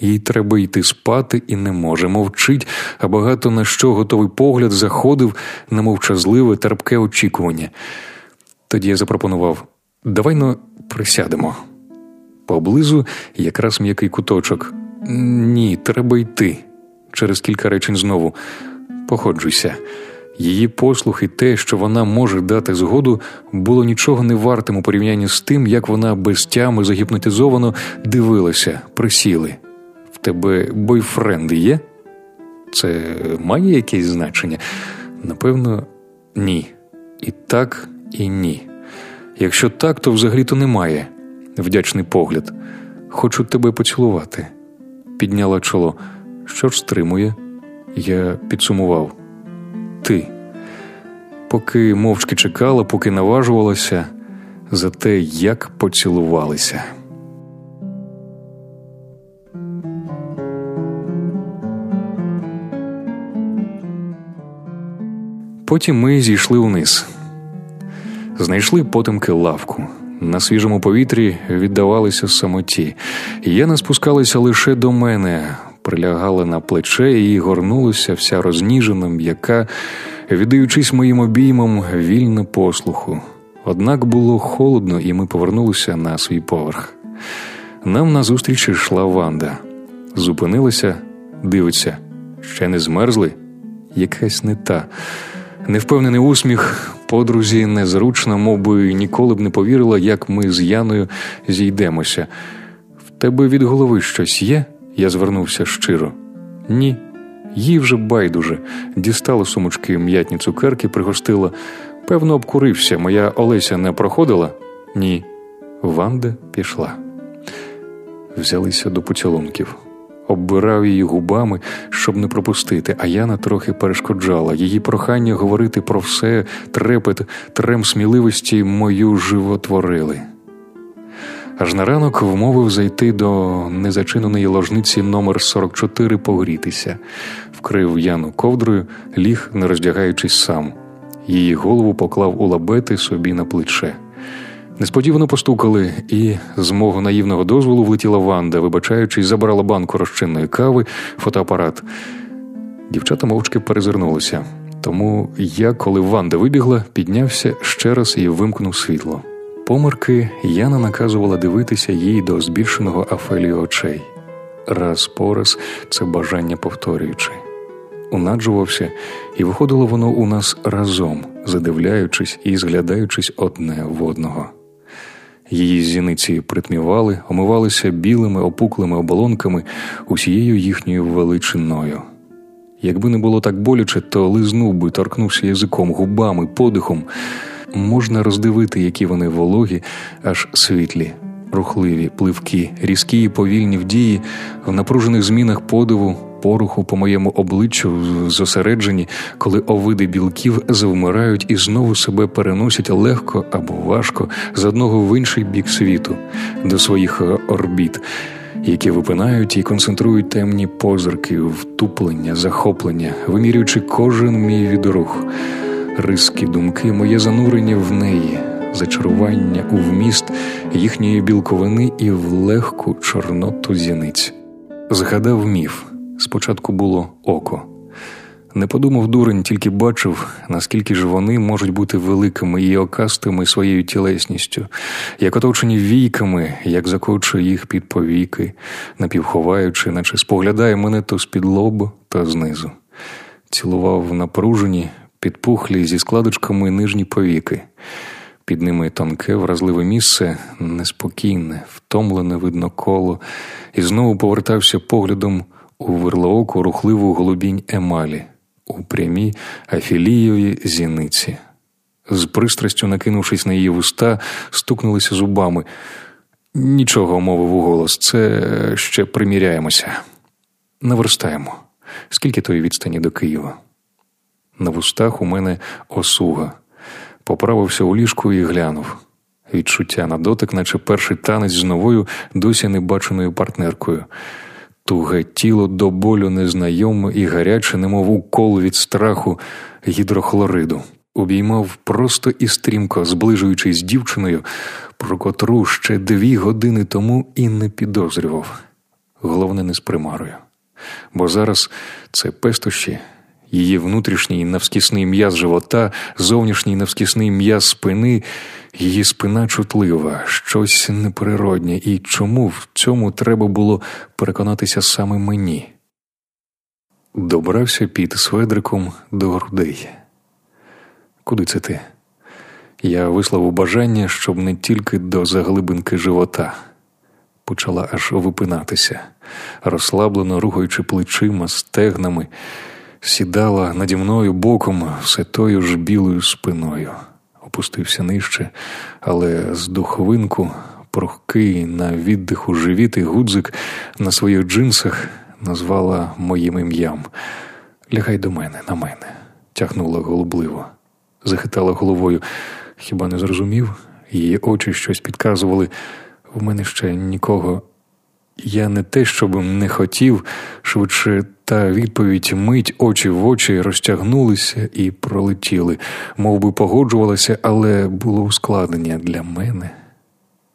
їй треба йти спати і не може, мовчить, а багато на що готовий погляд заходив на мовчазливе терпке очікування. Тоді я запропонував давай ну присядемо. Поблизу якраз м'який куточок. Ні, треба йти. Через кілька речень знову походжуйся. Її послух і те, що вона може дати згоду, було нічого не вартим у порівнянні з тим, як вона без тями загіпнотизовано дивилася, присіли. Тебе бойфренд є? Це має якесь значення? Напевно, ні. І так, і ні. Якщо так, то взагалі-то немає. Вдячний погляд. Хочу тебе поцілувати. Підняла чоло. Що ж стримує? Я підсумував. Ти. Поки мовчки чекала, поки наважувалася за те, як поцілувалися. Потім ми зійшли униз, знайшли потемки лавку. На свіжому повітрі віддавалися самоті. Я не спускалася лише до мене, прилягала на плече і горнулася вся розніжена, м'яка, віддаючись моїм обіймам вільно послуху. Однак було холодно, і ми повернулися на свій поверх. Нам назустріч йшла Ванда. Зупинилася, дивиться, ще не змерзли? Якась не та. Невпевнений усміх подрузі незручно, мов би ніколи б не повірила, як ми з Яною зійдемося. В тебе від голови щось є? Я звернувся щиро. Ні. Їй вже байдуже. Дістала сумочки м'ятні цукерки, пригостила. Певно, обкурився. Моя Олеся не проходила? Ні. Ванда пішла. Взялися до поцілунків оббирав її губами, щоб не пропустити, а Яна трохи перешкоджала. Її прохання говорити про все, трепет, трем сміливості мою животворили. Аж на ранок вмовив зайти до незачиненої ложниці номер 44 погрітися, вкрив Яну ковдрою, ліг, не роздягаючись сам. Її голову поклав у лабети собі на плече. Несподівано постукали, і з мого наївного дозволу влетіла Ванда, вибачаючись, забрала банку розчинної кави, фотоапарат. Дівчата мовчки перезирнулися. Тому я, коли Ванда вибігла, піднявся ще раз і вимкнув світло. Померки Яна наказувала дивитися їй до збільшеного афелію очей. Раз по раз це бажання повторюючи. Унаджувався, і виходило воно у нас разом, задивляючись і зглядаючись одне в одного. Її зіниці притмівали, омивалися білими опуклими оболонками усією їхньою величиною. Якби не було так боляче, то лизнув би, торкнувся язиком, губами, подихом. Можна роздивити, які вони вологі, аж світлі, рухливі, пливкі, різкі і повільні в дії, в напружених змінах подиву, поруху по моєму обличчю зосереджені, коли овиди білків завмирають і знову себе переносять легко або важко з одного в інший бік світу, до своїх орбіт, які випинають і концентрують темні позирки, втуплення, захоплення, вимірюючи кожен мій відрух, риски думки, моє занурення в неї. Зачарування у вміст їхньої білковини і в легку чорноту зіниць. Згадав міф, спочатку було око. Не подумав дурень, тільки бачив, наскільки ж вони можуть бути великими і окастими своєю тілесністю, як оточені війками, як закочує їх під повіки, напівховаючи, наче споглядає мене то з-під лобу, то знизу. Цілував напружені, підпухлі зі складочками нижні повіки. Під ними тонке, вразливе місце, неспокійне, втомлене видно коло, і знову повертався поглядом у верлооку рухливу голубінь емалі, у прямій афілієві зіниці. З пристрастю, накинувшись на її вуста, стукнулися зубами. Нічого, мовив у голос, це ще приміряємося. Наверстаємо. Скільки тої відстані до Києва? На вустах у мене осуга. Поправився у ліжку і глянув. Відчуття на дотик, наче перший танець з новою, досі небаченою партнеркою. Туге тіло до болю незнайоме і гаряче, немов укол від страху гідрохлориду. Обіймав просто і стрімко, зближуючись з дівчиною, про котру ще дві години тому і не підозрював. головне не з примарою. Бо зараз це пестощі, її внутрішній навскісний м'яз живота, зовнішній навскісний м'яз спини, її спина чутлива, щось неприроднє, і чому в цьому треба було переконатися саме мені? Добрався під сведриком до грудей. Куди це ти? Я висловив бажання, щоб не тільки до заглибинки живота. Почала аж випинатися, розслаблено рухаючи плечима, стегнами, сідала наді мною боком все тою ж білою спиною, опустився нижче, але з духовинку, прохкий на віддиху живіт і гудзик на своїх джинсах назвала моїм ім'ям. Лягай до мене, на мене, тягнула голубливо, захитала головою. Хіба не зрозумів? Її очі щось підказували. У мене ще нікого. Я не те, щоб не хотів, швидше та відповідь мить очі в очі розтягнулися і пролетіли, Мов би погоджувалася, але було ускладнення для мене.